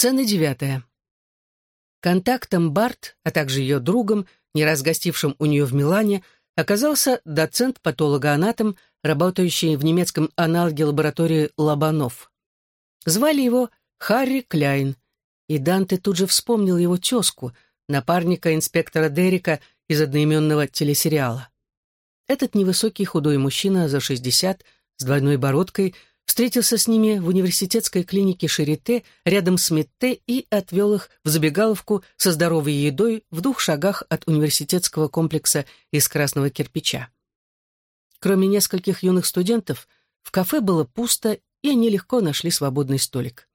Сцена девятая. Контактом Барт, а также ее другом, не раз гостившим у нее в Милане, оказался доцент-патологоанатом, работающий в немецком аналоге лаборатории Лобанов. Звали его Харри Кляйн, и Данте тут же вспомнил его тезку, напарника инспектора Дерека из одноименного телесериала. Этот невысокий худой мужчина за 60 с двойной бородкой встретился с ними в университетской клинике Шарите рядом с Метте и отвел их в забегаловку со здоровой едой в двух шагах от университетского комплекса из красного кирпича. Кроме нескольких юных студентов, в кафе было пусто, и они легко нашли свободный столик.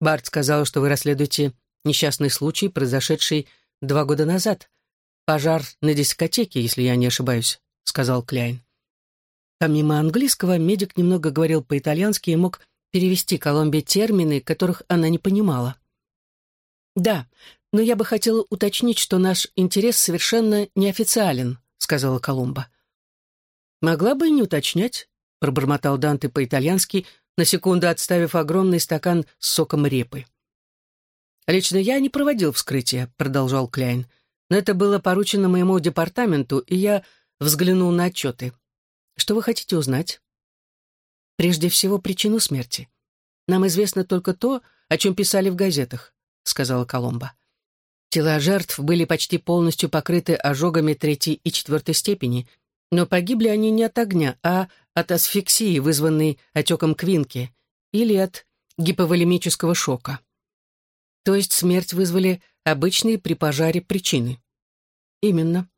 Барт сказал, что вы расследуете несчастный случай, произошедший два года назад. Пожар на дискотеке, если я не ошибаюсь, сказал Кляйн. Помимо английского, медик немного говорил по-итальянски и мог перевести Коломбе термины, которых она не понимала. «Да, но я бы хотела уточнить, что наш интерес совершенно неофициален», — сказала Коломба. «Могла бы и не уточнять», — пробормотал Данте по-итальянски, на секунду отставив огромный стакан с соком репы. «Лично я не проводил вскрытие», — продолжал Кляйн, «но это было поручено моему департаменту, и я взглянул на отчеты. Что вы хотите узнать? Прежде всего, причину смерти. Нам известно только то, о чем писали в газетах, сказала Коломба. Тела жертв были почти полностью покрыты ожогами третьей и четвертой степени, но погибли они не от огня, а от асфиксии, вызванной отеком квинки, или от гиповолемического шока. То есть смерть вызвали обычные при пожаре причины. Именно.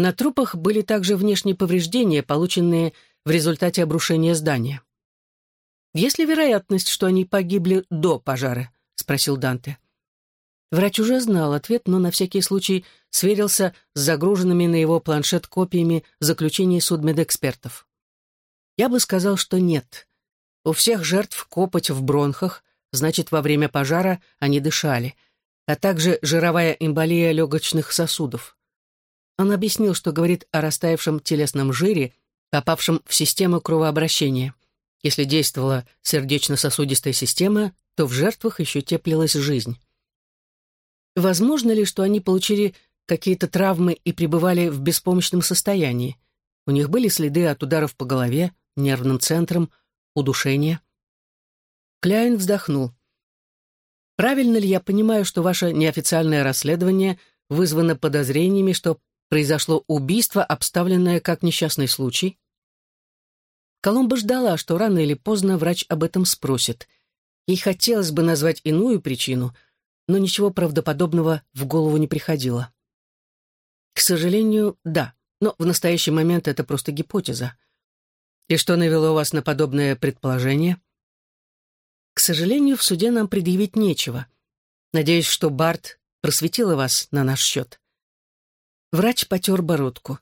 На трупах были также внешние повреждения, полученные в результате обрушения здания. «Есть ли вероятность, что они погибли до пожара?» — спросил Данте. Врач уже знал ответ, но на всякий случай сверился с загруженными на его планшет копиями заключений судмедэкспертов. Я бы сказал, что нет. У всех жертв копоть в бронхах, значит, во время пожара они дышали, а также жировая эмболия легочных сосудов. Он объяснил, что говорит о растаявшем телесном жире, попавшем в систему кровообращения. Если действовала сердечно-сосудистая система, то в жертвах еще теплилась жизнь. Возможно ли, что они получили какие-то травмы и пребывали в беспомощном состоянии? У них были следы от ударов по голове, нервным центрам, удушения. Кляйн вздохнул. «Правильно ли я понимаю, что ваше неофициальное расследование вызвано подозрениями, что произошло убийство, обставленное как несчастный случай. Коломба ждала, что рано или поздно врач об этом спросит. Ей хотелось бы назвать иную причину, но ничего правдоподобного в голову не приходило. К сожалению, да, но в настоящий момент это просто гипотеза. И что навело вас на подобное предположение? К сожалению, в суде нам предъявить нечего. Надеюсь, что Барт просветила вас на наш счет. Врач потер бородку.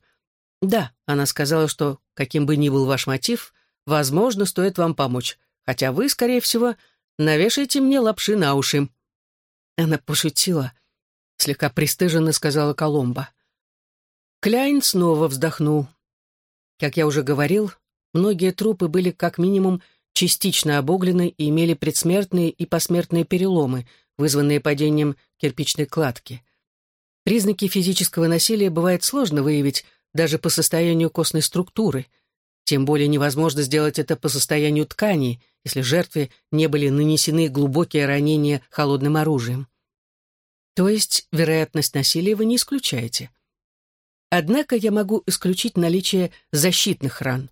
«Да», — она сказала, что, каким бы ни был ваш мотив, возможно, стоит вам помочь, хотя вы, скорее всего, навешаете мне лапши на уши». Она пошутила, слегка пристыженно сказала Коломба. Кляйн снова вздохнул. Как я уже говорил, многие трупы были как минимум частично обуглены и имели предсмертные и посмертные переломы, вызванные падением кирпичной кладки. Признаки физического насилия бывает сложно выявить даже по состоянию костной структуры. Тем более невозможно сделать это по состоянию ткани, если жертве не были нанесены глубокие ранения холодным оружием. То есть вероятность насилия вы не исключаете. Однако я могу исключить наличие защитных ран.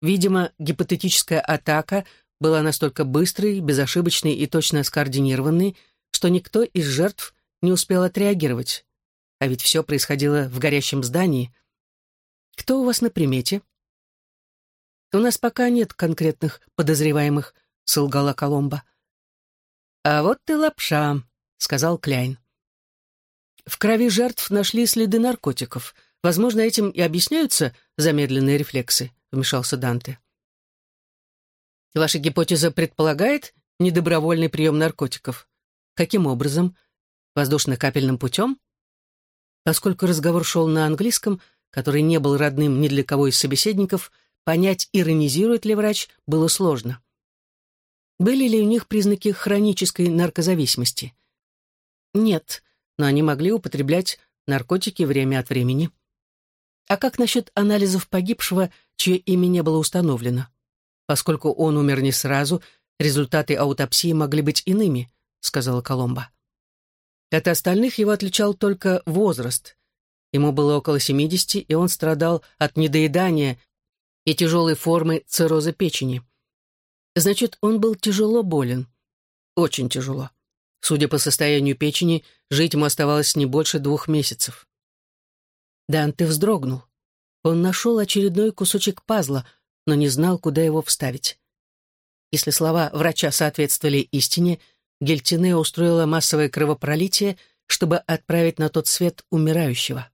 Видимо, гипотетическая атака была настолько быстрой, безошибочной и точно скоординированной, что никто из жертв не успел отреагировать. А ведь все происходило в горящем здании. Кто у вас на примете? У нас пока нет конкретных подозреваемых, солгала Коломба. А вот ты лапша, сказал Кляйн. В крови жертв нашли следы наркотиков. Возможно, этим и объясняются замедленные рефлексы, вмешался Данте. Ваша гипотеза предполагает недобровольный прием наркотиков. Каким образом? Воздушно-капельным путем? Поскольку разговор шел на английском, который не был родным ни для кого из собеседников, понять, иронизирует ли врач, было сложно. Были ли у них признаки хронической наркозависимости? Нет, но они могли употреблять наркотики время от времени. А как насчет анализов погибшего, чье имя не было установлено? Поскольку он умер не сразу, результаты аутопсии могли быть иными, сказала Коломба. От остальных его отличал только возраст. Ему было около 70, и он страдал от недоедания и тяжелой формы цирроза печени. Значит, он был тяжело болен. Очень тяжело. Судя по состоянию печени, жить ему оставалось не больше двух месяцев. Данте вздрогнул. Он нашел очередной кусочек пазла, но не знал, куда его вставить. Если слова врача соответствовали истине, Гельтине устроила массовое кровопролитие, чтобы отправить на тот свет умирающего.